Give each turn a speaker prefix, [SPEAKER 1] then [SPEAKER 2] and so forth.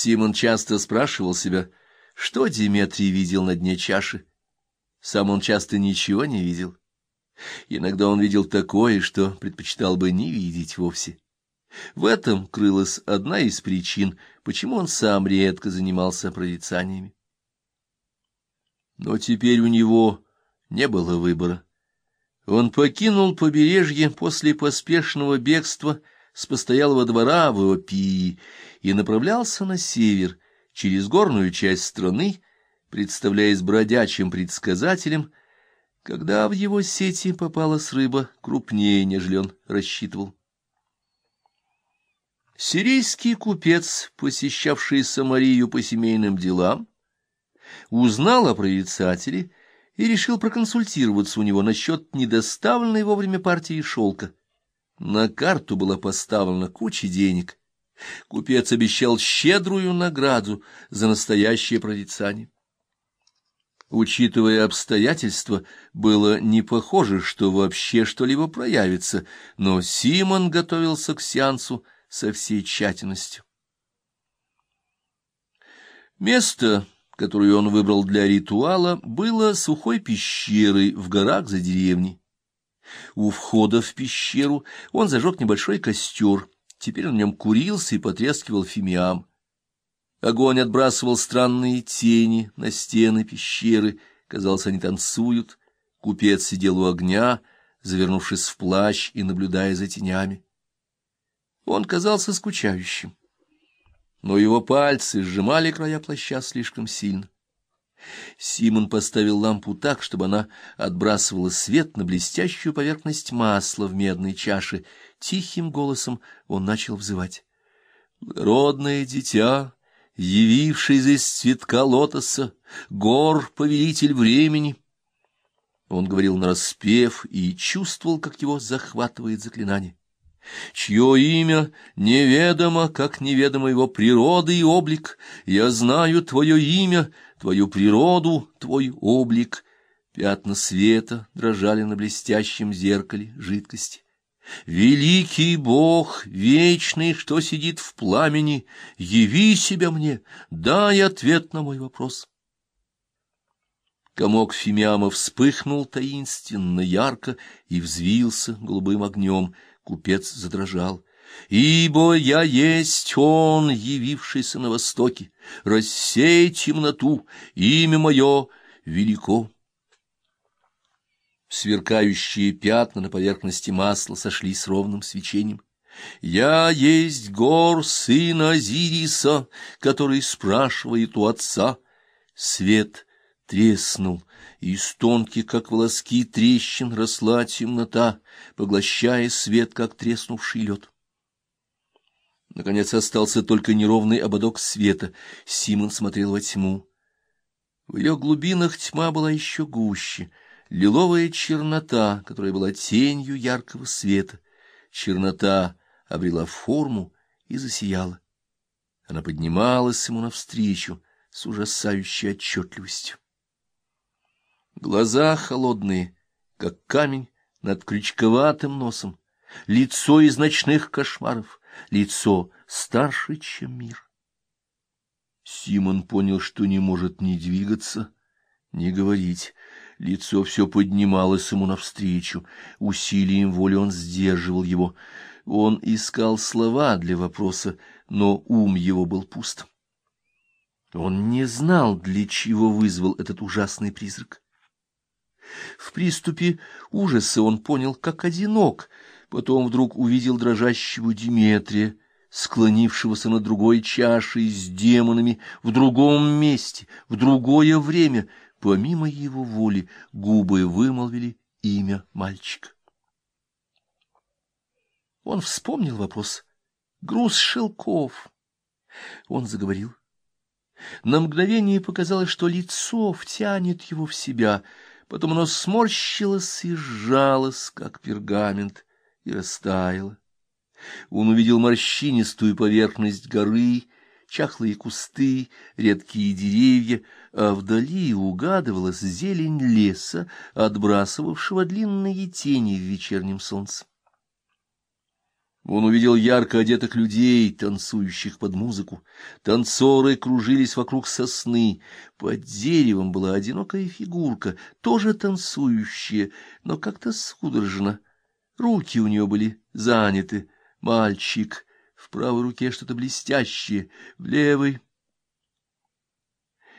[SPEAKER 1] Симон часто спрашивал себя, что Диметрий видел на дне чаши. Сам он часто ничего не видел. Иногда он видел такое, что предпочитал бы не видеть вовсе. В этом крылась одна из причин, почему он сам редко занимался прорицаниями. Но теперь у него не было выбора. Он покинул побережье после поспешного бегства с постоялого двора в Иопии и направлялся на север, через горную часть страны, представляясь бродячим предсказателем, когда в его сети попалась рыба крупнее, нежели он рассчитывал. Сирийский купец, посещавший Самарию по семейным делам, узнал о прорицателе и решил проконсультироваться у него насчет недоставленной вовремя партии шелка. На карту была поставлена куча денег. Купец обещал щедрую награду за настоящее прорицание. Учитывая обстоятельства, было не похоже, что вообще что-либо проявится, но Симон готовился к сеансу со всей тщательностью. Место которую он выбрал для ритуала, было сухой пещерой в горах за деревней. У входа в пещеру он зажег небольшой костер, теперь он в нем курился и потрескивал фимиам. Огонь отбрасывал странные тени на стены пещеры, казалось, они танцуют. Купец сидел у огня, завернувшись в плащ и наблюдая за тенями. Он казался скучающим но его пальцы сжимали края плаща слишком сильно. Симон поставил лампу так, чтобы она отбрасывала свет на блестящую поверхность масла в медной чаше. Тихим голосом он начал взывать. «Родное дитя, явившийся из цветка лотоса, гор, повелитель времени!» Он говорил нараспев и чувствовал, как его захватывает заклинание чье имя неведомо, как неведомо его природа и облик. Я знаю твое имя, твою природу, твой облик. Пятна света дрожали на блестящем зеркале жидкости. Великий Бог, вечный, что сидит в пламени, яви себя мне, дай ответ на мой вопрос. Комок фимиама вспыхнул таинственно, ярко и взвился голубым огнем — Купец задрожал. «Ибо я есть он, явившийся на востоке, рассей темноту, имя мое велико». Сверкающие пятна на поверхности масла сошли с ровным свечением. «Я есть гор, сын Азириса, который спрашивает у отца». Свет треснул, из тонких, как волоски, трещин росла темнота, поглощая свет, как треснувший лед. Наконец остался только неровный ободок света. Симон смотрел во тьму. В ее глубинах тьма была еще гуще, лиловая чернота, которая была тенью яркого света. Чернота обрела форму и засияла. Она поднималась ему навстречу с ужасающей отчетливостью. Глаза холодные, как камень над крючковатым носом, лицо из ночных кошмаров, лицо старше, чем мир. Симон понял, что не может ни двигаться, ни говорить. Лицо все поднималось ему навстречу, усилием воли он сдерживал его. Он искал слова для вопроса, но ум его был пуст. Он не знал, для чего вызвал этот ужасный призрак. В приступе ужаса он понял, как одинок, потом вдруг увидел дрожащего Диметрия, склонившегося над другой чашей с демонами в другом месте, в другое время. Помимо его воли губы вымолвили имя мальчика. Он вспомнил вопрос. Груз шелков. Он заговорил. На мгновение показалось, что лицо втянет его в себя — Потом оно сморщилось и сжалось, как пергамент, и растаяло. Он увидел морщинистую поверхность горы, чахлые кусты, редкие деревья, а вдали угадывалась зелень леса, отбрасывавшего длинные тени в вечернем солнце. Он увидел ярко одетых людей, танцующих под музыку. Танцоры кружились вокруг сосны. Под деревом была одинокая фигурка, тоже танцующая, но как-то судорожно. Руки у нее были заняты. Мальчик, в правой руке что-то блестящее, в левой